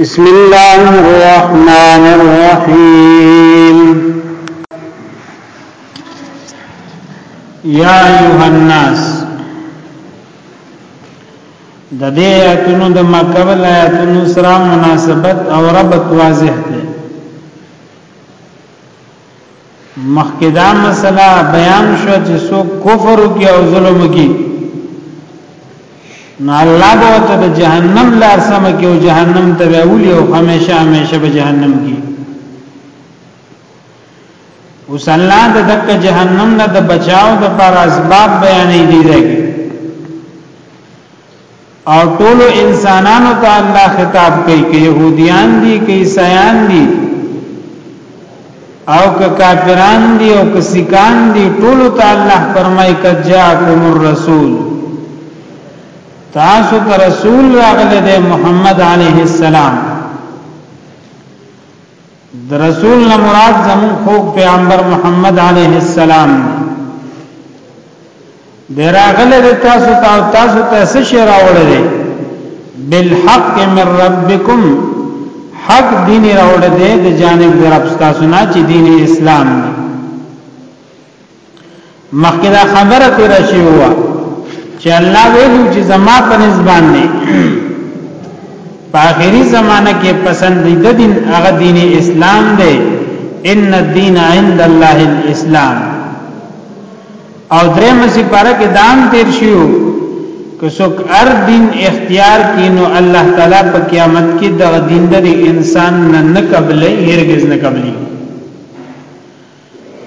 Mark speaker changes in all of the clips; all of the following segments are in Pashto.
Speaker 1: بسم الله الرحمن الرحيم
Speaker 2: يا ايها الناس د دې آیتونو د مکه ول آیتونو سره مناسبت او ربط واضح دی مخکې دا مسله بیان شو چې سو کفر کی او ظلم کی نو الله به ته د جهنم لار سم کی او جهنم ته ویولي او همیشه همیشه به جهنم کی اوس الله د دک جهنم نه د بچاو د پر اسباب بیانې دی راګي او ټول انسانانو ته الله خطاب کوي کې يهوديان دي کې عيسایان دي او که کافران دي او که سکان دي ټول ته الله فرمای کجاکم الرسول تاسو ته رسول راغله ده محمد عليه السلام د رسول نه مراد زمون خو پیغمبر محمد علیه السلام دراغله د تاسو ته تاسو ته څه شی راوړل دي بالحق من ربکم حق دین راوړل دي د جانب در تاسو نه چې دین اسلام دی مخکې دا خبره تیر شي هوا چې الله ویلو چې زما په نسبان نه په اخري زمانہ کې پسندیده دین هغه دین اسلام دی ان الدین عند الله الاسلام او درې مسی پاره کې دام تیر شیو که څوک ار دین اختیار کینو الله تعالی په قیامت کې د دین د انسان نه نه قبلې هرگز نه قبلې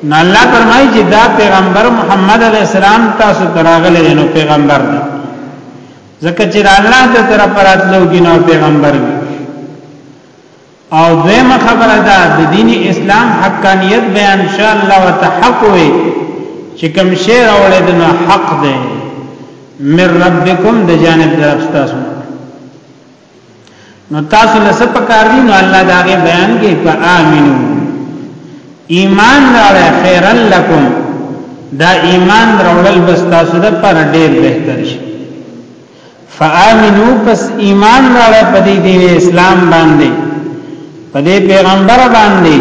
Speaker 2: نو الله فرمایي چې دا پیغمبر محمد علی السلام تاسو تراغله نو پیغمبر دی ځکه چې الله ته تر پراتلو کې نو پیغمبر دی او دویمه خبره ده د دین اسلام حقانیت بیان ان شاء الله وتحق وي چې کوم شی راوړل د حق دی من ربکم د جانب درفستاسو نو تاسو له څه پکار دي نو الله دا غي بیان کوي فآمنو ایمان راړه خیر لکم دا ایمان راوړل بس تاسو د پر ډیر بهتر شي فآمنو پس ایمان راړه په دې دین اسلام باندې په دې پیغمبر باندې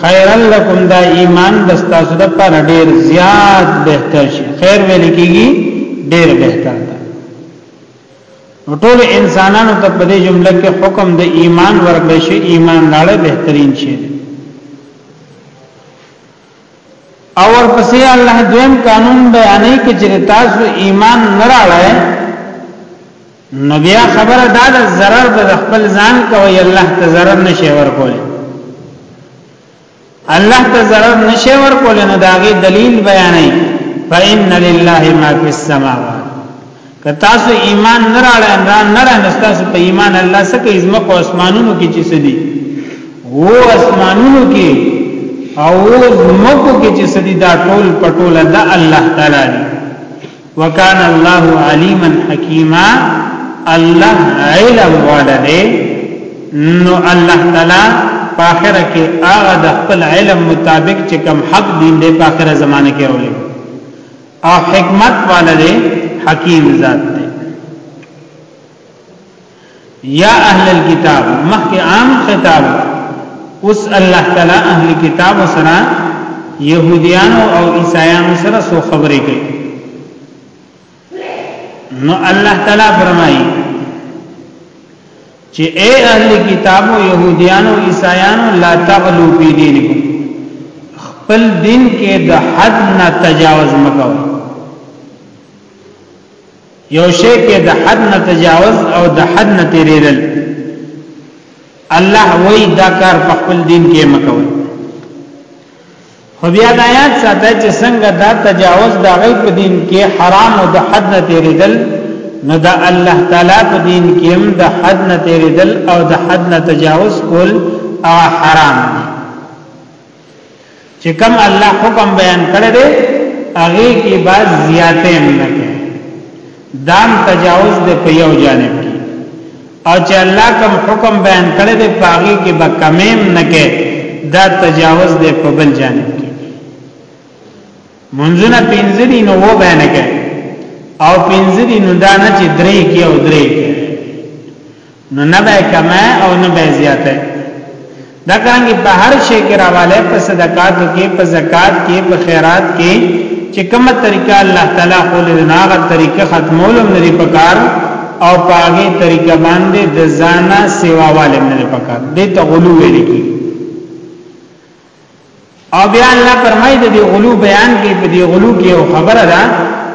Speaker 2: خیر لکم دا ایمان بس تاسو د پر ډیر زیات بهتر شي خیر ویل کیږي ډیر بهتر نو ټول انسانانو ته په دې جمله کې حکم د ایمان ورکړي شي ایمان لاله بهترین شي او ورپسې الله دویم قانون بیانې کې چې تاسو ایمان نه راړای نو بیا خبره دا ده zarar د خپل ځان کوي الله ته zarar نشي ورکول الله ته ضرر نشي ورکول نو داغه دلیل بیانې فإن لله ما فی السماوات که تاسو ایمان نه راړی نه نه راړی تاسو په ایمان الله سره کې عظمت او اسمانونو کې چې سدي وو اسمانونو کې او زمکو کې چې سدي دا ټول پټول د الله تعالی دی وکان الله علیما حکیما الله علم والده نو الله تعالی په اخره کې هغه د خپل علم مطابق چې کم حق دین دی په اخره زمانه کې راولي او حکمت والده حکیم ذات یا اهل الكتاب مخکې عام خطاب اوس الله تعالی اهل کتاب سره يهوديان او عيسایان سره سو خبرې کوي نو الله تعالی فرمایي چې اے اهل کتاب او يهوديان او عيسایان لا تغلو في دينكم خپل دین کې د حد نه تجاوز مکوئ یو شی کې د حد نه تجاوز او د حد نه تیریدل الله وای دا کار په خپل دین کې مکوي خو بیا د آیات ساته چې څنګه دا تجاوز د غي په دین کې حرام او د حد نه تیریدل نو دا الله تعالی په دین کې هم د حد نه تیریدل او د حد نه تجاوز کول او حرام دي چې کوم الله حکم بیان کړی دی هغه کې با زیاتې نه کوي دام تجاوز د په یو جانب کې او چې الله کوم حکم بیان کړی دی په هغه کې به کمیم نه کوي دا تجاوز د په بل جانب منځونه پنځه دي نو و بیان کې او پنځه دي نو دا نه چې درې کې او درې کې نو نه به کمه او نه به زیاته دا څنګه په هر شي کې راواله په صدقات کې په زکات کې په خیرات کې چې کومه طریقه الله تعالی خو له ناغه طریقه ختمولم نه لري پکار او پاګه طریقه باندې د زانا سیوا والم نه لري پکار دې ته غلو ویل کی او بیا الله فرمایي د دې غلو بیان کې په دې غلو کې یو خبره ده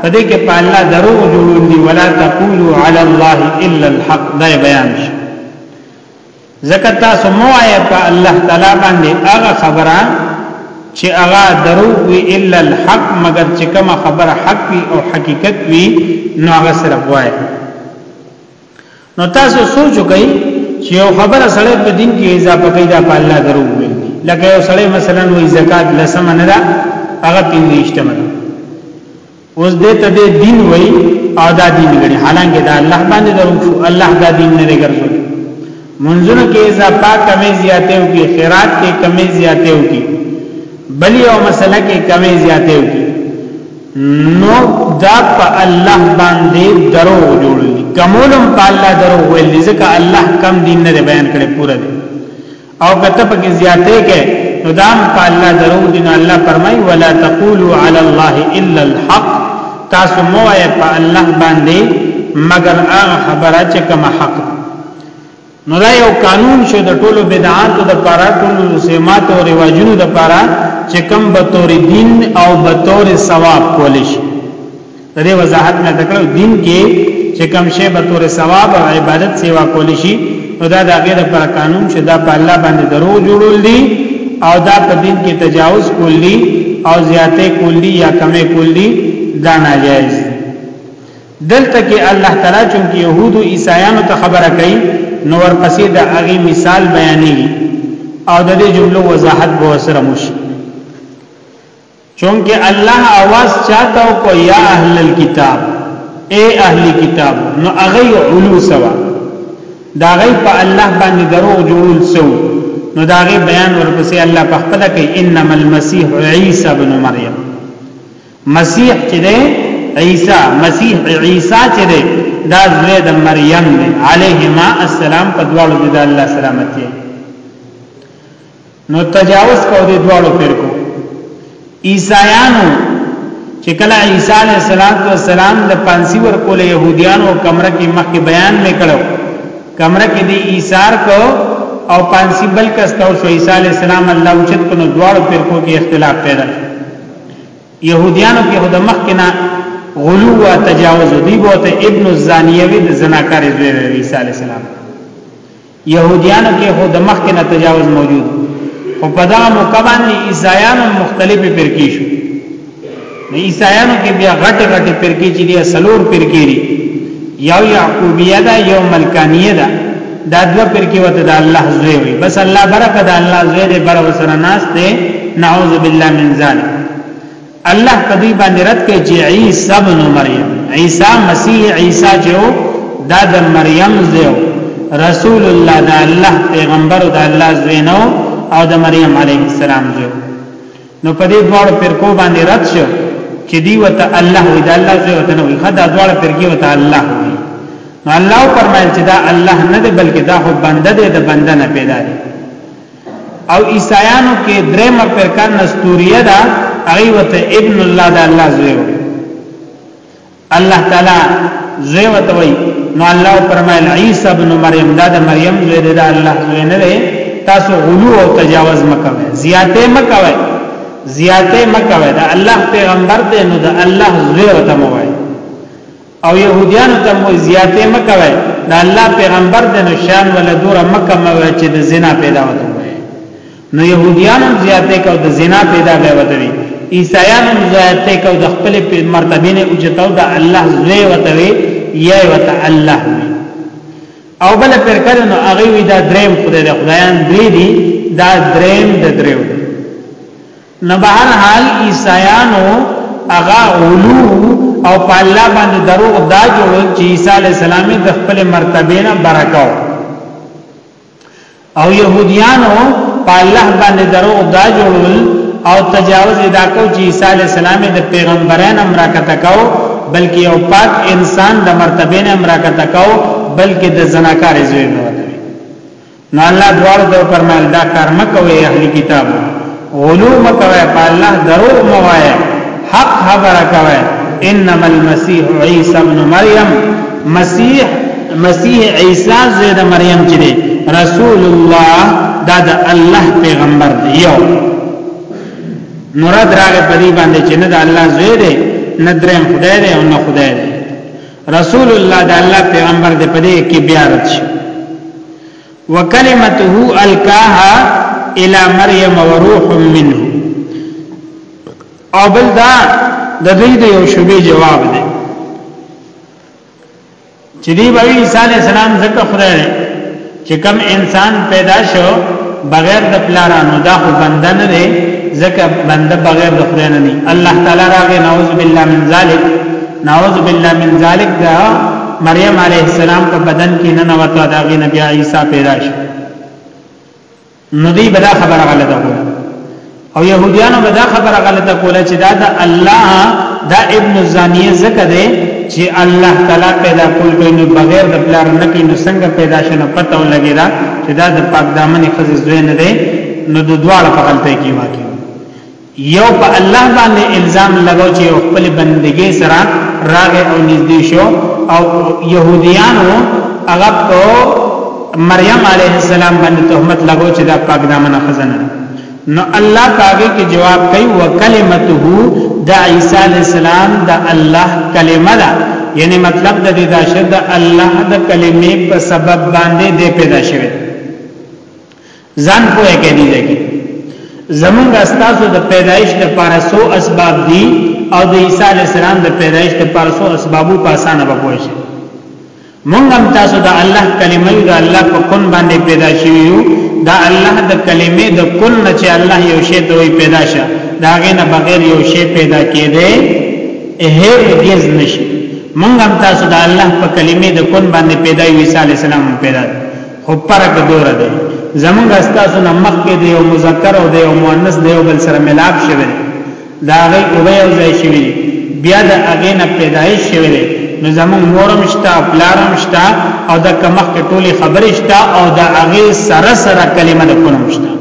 Speaker 2: په دې کې په الله درو جوړول دي ولا تقولوا على الله الا الحق دا بیان شي زکه تاسو مو آیا په الله تعالی باندې هغه خبره چې هغه درو وی الا الحق مگر چې کومه خبره حق وي او حقیقت وي نو هغه سره وایي نو تاسو سوچ وکړئ چې یو خبره سړی په دین کې اضافه کوي دا په الله درو وي لکه یو سړی مثلا وایي زکات لسم نه ده هغه پینځشته نه اوس دې ته دې دین وای او دا دین غړي حالانکه دا الله باندې درو شو الله دا دین نه ګرځول منځونو کې اضافه کمې زیاتې او کې خیرات کې کمې زیاتې او کې بل یو مسله کې کمې زیاتې او کې نو دا په الله باندې درو جوړل کمولم په الله درو ویل ځکه الله کم دین نه بیان کړي پورا دی او کته په کې زیاتې کې نو دا په الله درو دین الله فرمای ولا تقولوا علی الله الا الحق تاسو مو په الله باندې مگر هغه خبره چې کوم حق نو دا یو قانون شو د ټولو بدعاتو د پاره ټولو سمات او رواجونو د پاره چې کم به تور دین او به تور ثواب کول شي د دې وضاحت نه تکړه دین کې چې کم شی به تور ثواب او عبادت سیوا کول شي نو دا د غیر پر قانون چې دا په الله باندې درو جوړول دي او دا په دین کې تجاوز کول دي او زیاته کول دي یا کمه کول دي دا ناجایز دلته کې الله تعالی چون کې يهود او عیسایانو ته خبره کوي نو ورپسې د هغه مثال بیانې او د دې جملو وضاحت به سره مشي چونکه الله आवाज چاته او کو یا اهل الكتاب اے اهل کتاب نو اغه علو سوا دا غي په الله باندې درو جوړول سو نو دا غي بیان ورپسې الله په خپل کې انما المسيح عيسى ابن مريم مسیح چې دی عیسی مسیح عیسی چې دی دا زوی د مریم دی علیهما السلام په دواړو د الله سلامتی نو تجاوز کو دی دواړو پر کو عیسایانو چې کله عیسی علیه السلام د پانسی ور کول يهوديانو کمره کې مخکې بیان میکړو کمره کې دی ایثار کو او پانسی بل کس کو شو عیسی علیه السلام الله اوچت کو نو دواړو پر کو کې اختلاف پیدا شو يهوديانو کې هدا مخکنا غلو او تجاوز دی بوته ابن الزانیه وی د زناکار زوی وی عیسی علی السلام يهوديانو کې هدا مخکنا تجاوز موجود او په دا موقع باندې عیسایانو مختلفې پرکی شو نو عیسایانو کې بیا غټ غټ پرکی چې دی سلور پرکی دی یو یعقوبیه ده یو ملکانیه ده دا دو پر کې وته د الله زوی وي بس الله برکه د الله زوی دې بر وسره ناس دې نعوذ بالله من ذلک الله په دې باندې رد کې چې عیسی ابن مریم عیسی مسیح عیسی جو دا د مریم زو رسول الله دا الله پیغمبر دا الله زوی نو او د مریم علیه السلام زو نو په دې دواړو فرقو باندې رد شو چې دی وته الله وی دا الله زوی وته نه وی خدا دواړو فرقې وته الله وی نو الله فرمایل چې دا الله نه دی بلکې دا خو بنده دی د بنده نه پیدا دی او عیسایانو کې درې مر فرقه نستوریه ده هغه وته ابن الله دا الله زوی وی الله تعالی زوی وتوي نو الله فرمایل عیسی ابن مریم دا د مریم زوی دی دا الله زوی نه دی تاسو غلو او تجاوز مکوئ زیاته مکوئ زیاته مکوئ دا الله پیغمبر دی نو دا الله زوی وتموي او يهوديان ته مو زیاته مکوئ دا الله پیغمبر دی نو شان ولدور مکه مو چې د زنا پیدا وته نو يهوديان هم زیاتې کو د زنا پیدا به وتوي عیسایان هم زیاتې کو د خپل مرتبه نه اوچتاو د الله زوی وتوي یا وت الله او بل پر کړه نو هغه وی دا دریم خدای د خدایان درې دي دا دریم د دریو نو به هر حال عیسایانو هغه علو او په الله باندې درو دا جوړ چې عیسی علی السلام د خپل مرتبه نه برکاو او يهوديانو په الله باندې درو دا جوړول او تجاوز ادا کو چې عيسى عليه السلام د پیغمبران امر کته کو بلکې یو پاک انسان د مرتبه نه امر کته کو بلکې د زناکار زوی نه وته نو الله دوار دو فرمایل دا کار مکوې اهلي کتابو غلو مکوي په الله درو موایا حق خبره کوي انما المسيح عيسى ابن مريم مسيح مسيح عيسى زيد مريم چې رسول الله دا د الله پیغمبر دی یو نورد راغه په دې باندې چې نه د الله زوی دی نه درم خدای دی او نه خدای دی رسول الله د الله پیغمبر دی په دې کې بیا رد شي وکلمته الکاها الى مریم وروح منه او بل دا د دې د یو شوبې جواب دی چې دی به عیسی علی السلام ځکه خدای دی چې کم انسان پیدا شو بغیر د پلارانو دا خو بنده نه دی ځکه بنده بغیر د خدای نه دی الله تعالی راغی نعوذ بالله من ذلک نعوذ بالله من ذلک دا مریم علیه السلام په بدن کې نه نوته دا غي نبی عیسی پیدا شو نو دی بدا خبره غلطه کوله او يهوديانو بدا خبره غلطه کوله چې دا د الله دا ابن زانیه زکه ده چې الله تعالی پیدا کول کوي نو بغیر د پلار نه کوي نو څنګه پیدا شنه پته ولګی دا چې دا د پاک دامن خزې زوی نه ده نو د دواړه په غلطه کې واقع یو په الله باندې الزام لګاو چې خپل بندګي سره راغې او نږدې شو او يهوديانو هغه په مریم علیه السلام باندې تهمت لګاو چې دا پاک دامنه خزانه نو الله پاګه کې جواب کوي وکلمته د عیسی علی السلام د الله کلمه ده یعنی مطلب د دې دا شد الله د کلمې په سبب باندې دې پیدا شوه ځان پوهه کې دي لګي زمونږ استاسو د پیدایش لپاره سو اسباب دي او د عیسی علی السلام د پیدایش لپاره سو اسبابو په اسانه به پوه شي مونږ هم تاسو د الله کلمې د الله په کون باندې پیدا شوی یو دا الله د کلمې د کون نه چې الله یو شی ته وي پیدا شه دا غنه بغیر یو شی پیدا کېده هر هیڅ نشي مونږ هم تاسو د الله په کلمې د کون باندې پیدا یو عیسی علی السلام پیدا دی خو فرق دور دی زمونږ استاسو نه مخکې دی او مذکر او دی او مؤنث دی او بل سره ملاپ شوی دا هغه او به یو ځای شوی بیا د هغه نه پیدایش شوی دی نو زمونږ مورم شتا پلارم شتا او د کمخ ټوله خبرې شتا او د هغه سره سره کلمه د کونم شتا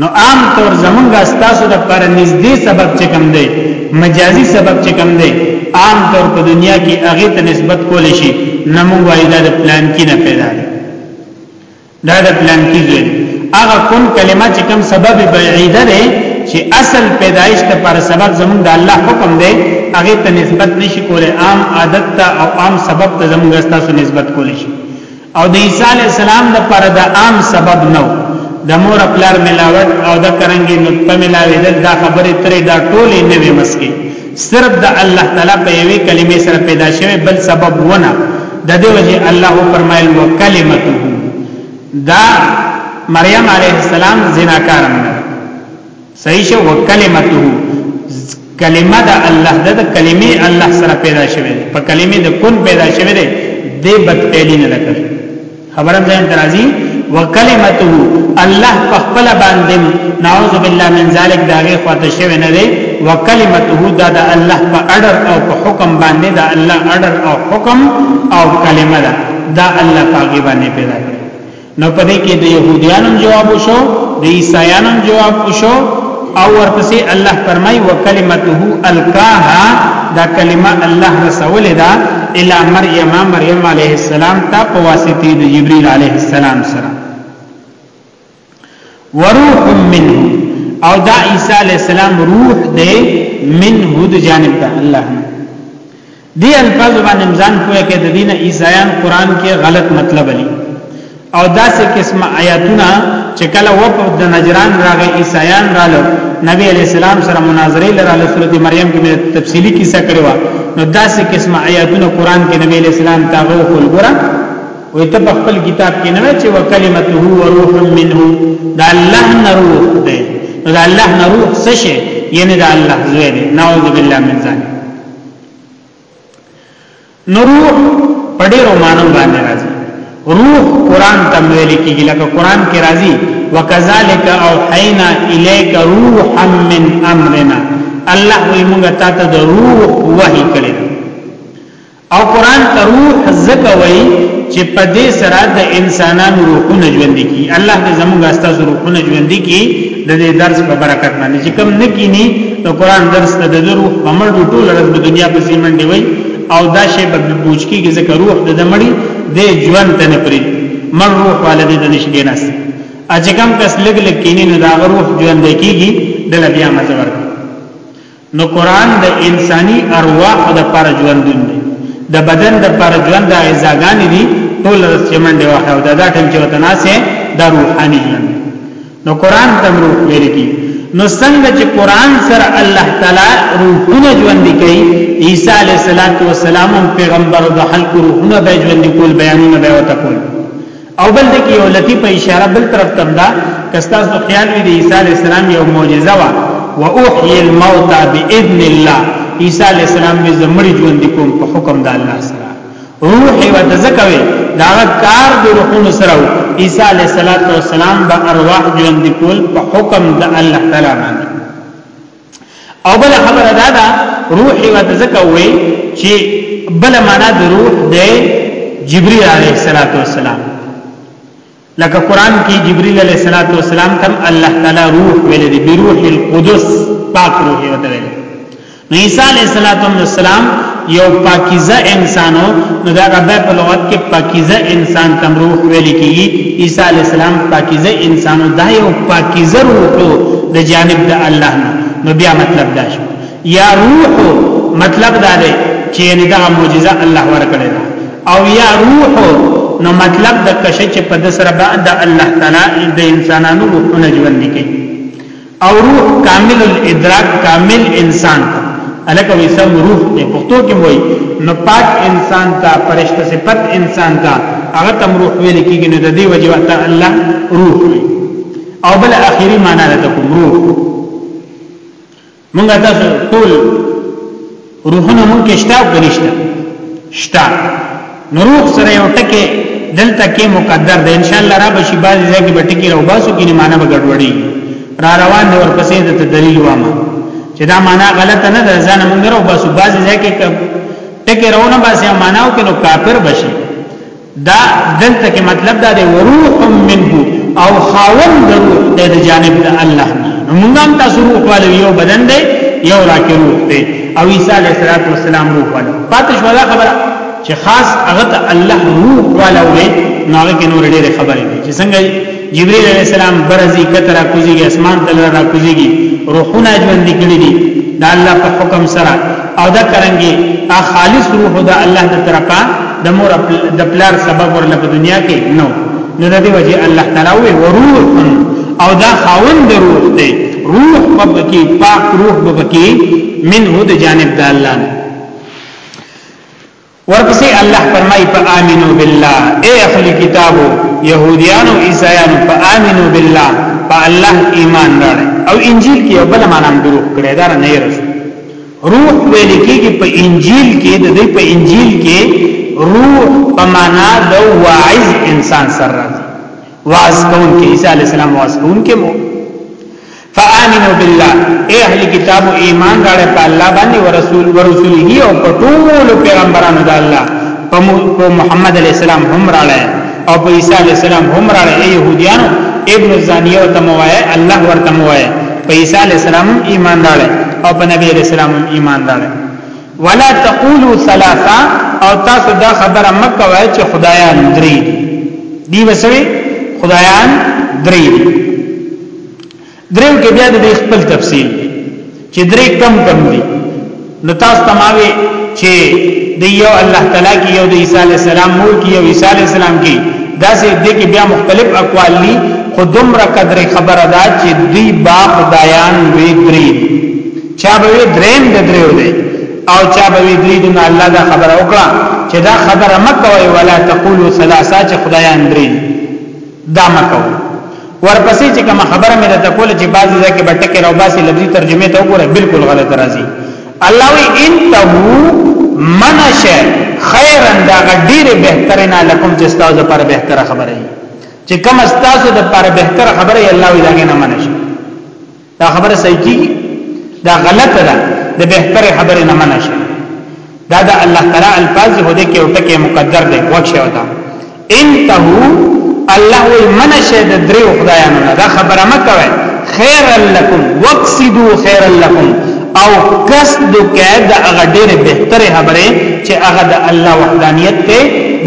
Speaker 2: نو عام طور زمونږه ستاسو د پر نږدې سبب چې کم دی مجازي سبب چې کم دی عام طور په دنیا کې هغه ته نسبت کول شي نه مونږ وایي دا د پلان کې نه پیدا دی دا د پلان کې دی هغه کون کلمه چې کم سبب بعیده دی چې اصل پیدایش ته پر سبب زمونږ د الله حکم دی هغه ته نسبت نشي کولای عام عادت ته او عام سبب ته زمونږ ستاسو نسبت کول شي او د عیسی علی السلام د پر د عام سبب نو د مور خپلار ملاوت او د کرنګي نطفه ملاویدل دا خبره ترې دا ټولې نه وي مسکی صرف د الله تعالی په یوې کلمې سره پیدا شوی بل سبب ونه د دې وجه الله فرمایل وکلمته دا مریم علیه السلام زناکارم صحیح شو وکلمته کلمه د الله د کلمې الله سره پیدا شوه په کلمې د کون پیدا شوه دی د بد پیلی نه لکه خبره ده درازي وکلمته الله په خپل باندې نعوذ بالله من ذلک داغه خواته شوه نه دی وکلمته دا د الله په اډر او په حکم باندې دا الله اډر او حکم او کلمه ده دا الله پاګې باندې پیدا کړ نو په دې کې د يهوديانو جواب وشو د عيسایانو جواب وشو او ورپسې الله فرمای وکلمته الکاها دا کلمه الله رسول دا الی مریم مریم علیه السلام ته په واسطه د جبرئیل علیه السلام سره وروح منه او دا عیسی علیہ السلام روح دے منه د جانب د الله نه دی الفاظ باندې امزان کوی کې د دین عیسایان قران کې غلط مطلب لري او داسې قسم آیاتونه چې کله وفد د نجران راغی عیسایان رالو نبی علی السلام سره مناظره لراله سورته مریم کې تفصیلی کیسه کړې و نو داسې قسم آیاتونه قران کې نبی علی السلام تاغو خل ګره وې ته په خپل کتاب کې نه چې وکلمته و روح منه دا الله نه روح دی دا الله نه روح څه شي یعنی دا الله زوی دی نعوذ بالله من ذلک نو روح په ډېرو معنو باندې راځي روح قران ته ویل کېږي لکه قران کې راځي وکذالک او حینا الیک روحا من امرنا الله وی موږ ته ته د روح وحی کړی او قران ته روح زکه وی چې په دې سره د انسانانو روحونه ژوند کی الله دې زموږ استاد روحونه ژوند کی د دې درس په برکت باندې چې کم نه کینی د قران درس ته د روح په مړ ټول ورځ د دنیا په سیمن دی وي او دا شی په بوج کې ذکر روح د دمړي د ژوند ته نه پری مړ روح والده د نشګې نس اجکم کس لګ لګ کینی نو دا روح ژوند کیږي د لبیا مزور نو قران د انساني ارواح د پر ژوندون دی د بدن د پر ژوند د اعزاګان دي ټول رسمن دی واخه او دا دا ټیم چې وتناسه د روحاني ژوند نو قران تم روح ویل کی نو څنګه چې قران سره الله تعالی روحونه ژوند کوي عیسی علیه السلام پیغمبر د خلق روحونه به ژوند کول بیانونه به وته کول او بل دې کې یو لطیف اشاره بل طرف تم دا کستا سو خیال وی دی عیسی علی السلام یو معجزه وا و اوحی الموت باذن الله عیسی علی السلام به زمری ژوند کوم په حکم د الله سره روح و تزکوي دا کار د روحونو سره عیسی علی السلام به ارواح ژوند کول په حکم د الله تعالی باندې او بل خبره دا ده روح وت زکه وي چې بل معنا د روح د جبريل عليه الصلاه والسلام لکه قران کې جبريل عليه الصلاه والسلام تم الله تعالی روح ویل دي بروح القدس پاک روح وت ویل عيسى عليه السلام یو پاکیزه انسانو نو دا غبه په لغت کې پاکیزه انسان تم روح ویل کیږي عیسی علی السلام پاکیزه انسانو دا یو پاکیزه روح د جانب د الله نو بیا مطلب دا شو یا روح مطلب دا دی چې یعنی دا معجزه الله ورکړي او یا روح نو مطلب د کشه چې په دسر بعد الله تعالی د انسانانو روحونه ژوند کوي او روح کامل الادراک کامل انسان ته الکه وی سم روح ته پښتو کې وای نو پاک انسان ته فرشته صفت انسان ته هغه تم روح ویل کېږي نو د دې وجه ته الله روح وی او بل اخیری معنا ده کوم روح مونږه تاسو ټول روحونه مونږ کې شته او نشته شته نو روح سره یو ټکی دلته کې مقدر ده ان شاء الله را بشي باز ځای کې بټکی راو باسو کې معنا به ګډوډي را روان دی ورپسې د دلیل وامه چې دا معنا غلطه نه ده ځان مونږ راو باسو باز ځای کې ټکی راونه باسي معنا او کې نو کافر بشي دا دلته کې مطلب دا دی وروح منه او خاون د روح د جانب د الله نه موږ هم تاسو روح والو یو بدن دی یو راکې روح دی او عیسی علیه السلام روح والو پاتې شو دا خبره چې خاص هغه ته الله روح والو دی نو هغه کې نور ډېر خبرې چې څنګه جبريل عليه السلام برزي کتر کوزيږي اسمان تل را کوزيږي روحونه ژوند کړي دي دا الله په حکم سره او دا کرانګي ا خالص روح دا الله د طرفه د مور د پلار سبب ورله په دنیا کې نو نو د دې وجه الله تعالی وي وروح او دا خاوند روح دی روح ببکی پاک روح ببکی منه د جانب د الله ورپسې الله فرمای په امنو بالله اے اهل کتابو يهوديانو عيسایانو په امنو بالله په الله ایمان راړي او انجیل کې بل معنا دروغ کړی دا نه یې رسو روح ویل کېږي په انجیل کې د دې په انجیل کې روح په معنا د واعظ انسان سره راځي واعظ کون کې عيسى عليه السلام واعظ کون کې مو فآمنوا بالله اے اهل کتاب ایمان راړې په الله باندې او رسول ورسوله او په ټول پیغمبرانو د الله په محمد علی السلام هم راړې او په عیسی علی السلام هم راړې اے يهوديانو ابن زانیه او تموای الله ورته موای په عیسی علی السلام ایمان راړې او په نبی علی السلام ایمان راړې ولا تقولوا ثلاثه او تاسو دا خبره مکه وای چې خدایان درې دی وسوي خدایان درې دی دریو کې بیا د خپل تفصیل چې درې کم کم دي نو تاسو تماوي چې د یو الله تعالی کې یو د عیسی علی السلام مور کې یو عیسی علی السلام کې دا سه د کې بیا مختلف اقوال دي خودم را قدر خبر ادا چې دی با خدایان وی درې چا به دریم د دریو دی او چا به درې د الله دا خبر وکړه چې دا خبره مکوي ولا تقولوا ثلاثه چې خدایان درې دا مکو ورپسې چې کوم خبره مې درته کوله چې بعضی ځکه بټکه راو باسي لفظي ترجمه ته وګوره بالکل غلط راځي الله وی انتهو منشه خیرا دا ډیر بهتره نه لکم چې تاسو پر بهتره خبره یې چې کوم تاسو د پر بهتره خبره یې الله وی داګه نه منشه دا خبره صحیح کیږي دا غلطه ده د بهتر خبره نه منع شي دا د الله تعالی الفاظ هو دې کې او ټکه مقدر دی وښه وتا انتهو الله وی من شه د دریو خدایانو نه دا خبره مکوي خیر لکم وقصدو خیر لکم او قصد کې دا هغه ډېر بهتره خبره چې هغه د الله وحدانیت ته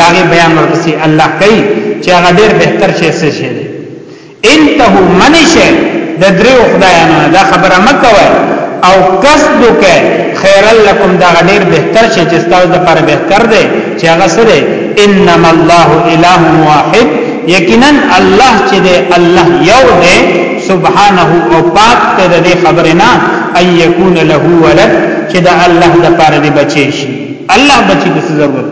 Speaker 2: داغه بیان ورپسې الله کوي چې هغه ډېر بهتر شي څه شي انته منشه د دریو خدایانو دا خبره مکوه او قصد وکه خیر لکم دا غډیر بهتر شي چې تاسو د پر بهتر دی چې هغه سره انما الله اله واحد یقینا الله چې دی الله یو دی سبحانه او پاک ته د خبره نه ان یکون له ولد چې دا الله د پر دی بچی شي الله بچی د ضرورت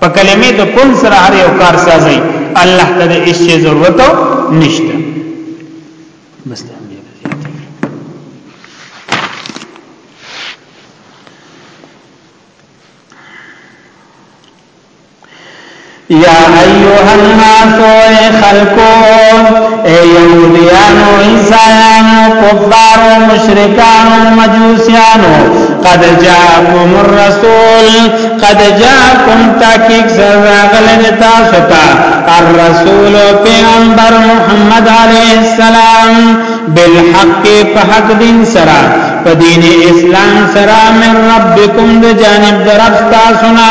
Speaker 2: په کلمې د کن سره هر یو کار سازي الله ته د هیڅ ضرورت نشته بس ته
Speaker 1: یا ایوها الناس اے خلقو اے یهودیانو عیسایانو کفارو مشرکانو مجوسیانو قد جاءکم الرسول قد جاءكم تحقیق سر راغلن تاسو ته الرسول پیغمبر محمد علیه السلام بالحق په حق دین سره په دین اسلام سره من ربکم د جانب درف تاسو نه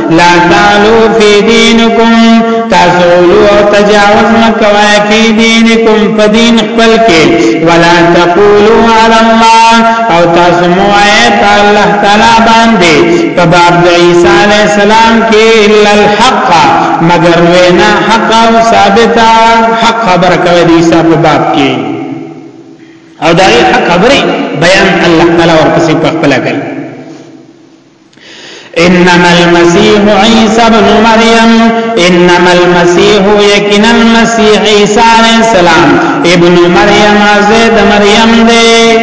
Speaker 1: لا تعلو فی دینکم تاسو لو تجاوز مکوای فی دینکم فدین خپل کې ولا تقولو علی الله او تاسو مو آیت الله تعالی باندې په باب د عیسی علی السلام کې الا الحق مگر وینا حق او ثابته حق خبر کوي د عیسی په باب کې او دا حق خبره بیان الله تعالی ورپسې په خپل کوي انما المسيح عيسى ابن مريم انما المسيح یقینا المسيح عيسى عليه السلام ابن مريم زید مريم دی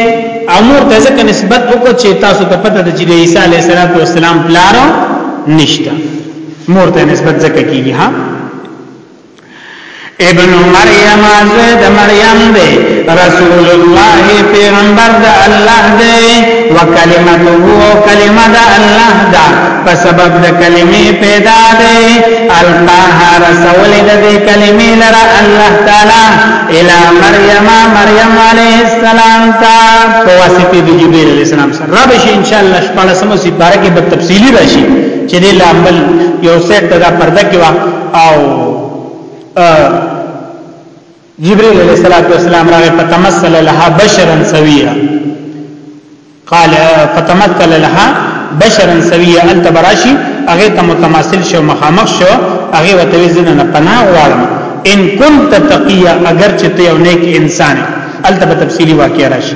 Speaker 1: امور ته ځکه نسبت وکړه چې تاسو ته پته ده چې عيسى عليه السلام پلار نشته مور ته نسبت ځکه کیږي ها ابن مریم زوی د مریم دی رسول الله پیغمبر د الله دی وکلمته او کلمه د الله دا په سبب د کلمې پیدا دی القاها رسول د دې کلمې لره الله تعالی الی مریم مریم علیه السلام تا په واسطه د جبرئیل علیه السلام سره رب شي ان شاء الله شپږ سمو سي بارکه په تفصیلی راشي چې د لامل یو سیټ دا پرده کې او جبريل عليه الصلاه والسلام راغی فتمثل لها بشرا سويا قال فتمثل لها بشرا سويا انت براشي هغه ته متماثل شو مخامخ شو هغه وته زنه نه پناه غواړم ان كنت تقيا اگر چې ته یو نیک انسان الته تفصيلي واقعي راشي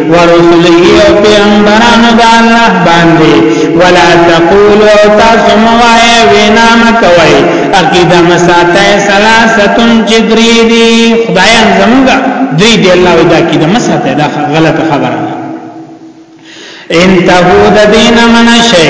Speaker 1: ورسله او پیغمبرانو د الله باندې ولا تقولوا تاسو موای وینا مکوي عقیده مساته سلاستون چې درې دي خدای زمونږ درې دی الله ودا کې د مساته دا غلطه خبره انتهو د دین من شي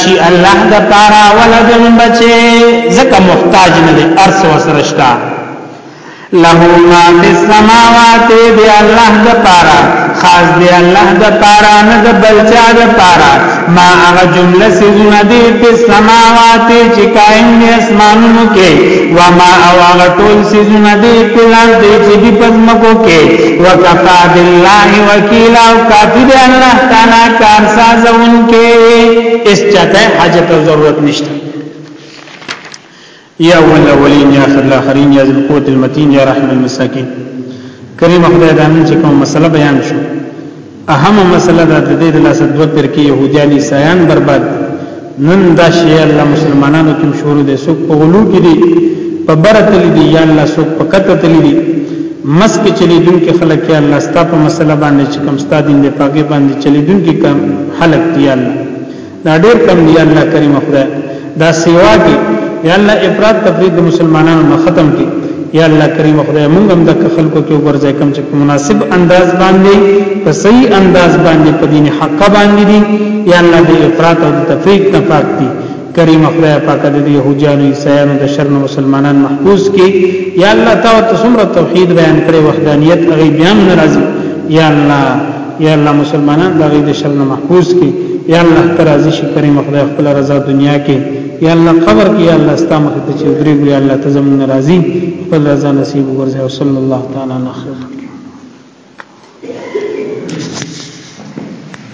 Speaker 1: شي الله د پارا ولد بچي زکه محتاج نه دي ارس وسرشتا له ما فی السماوات دی الله د پارا خاص دی الله د پارا نه د بلچا د پارا ما هغه جمله سيزونه دي په سماوات چې قائم دي اسمانونو کې و ما هغه ټول سيزونه دي په لاندې چې دي پزمکو کې وکفا بالله وکیلا او کافی دی الله تعالی کار سازون کې اس چاته حاجت او ضرورت نشته یا اول اولین یا اخر الاخرین یا ذل قوت المتین یا رحم المساکین کریم خدای دا نن چې کوم مسله بیان شو اهم مسله دا د دې د لاسه دوه پر کې يهوديان عیسایان برباد نن دا شی الله مسلمانانو کې شروع دي څوک په غلو کې دي په برتل دي یا الله څوک په کته تل دي مسک چلی دن کې خلک یا الله ستا په مسله باندې چې کم ستا دین دی پاګې باندې چلی دن کې کم خلک دی الله دا ډېر کم دی الله کریم خدای دا سیوا کې یا الله افراط تفرید مسلمانانو ختم کې یا الله کریم خدای مونږ هم د خلکو کې ورځای کم چې په مناسب انداز باندې په صحیح انداز باندې په دین حق باندې دي یا الله دې افراط او تفریق نه پاک دي کریم خدای پاک دې د يهودانو عیسایانو د شر نه مسلمانان محفوظ کړي یا الله تعالی ته څومره توحید بیان کړي وحدانیت هغه بیان ناراضي یا الله یا الله مسلمانان د غي د شر نه محفوظ کړي یا الله ترازی شي کریم خدای خپل رضا دنیا کې یا الله قبر کې یا الله ستامه ته چې درې ګو یا الله ته زمون ناراضي خپل رضا نصیب وګرځي او صلی الله تعالی علیه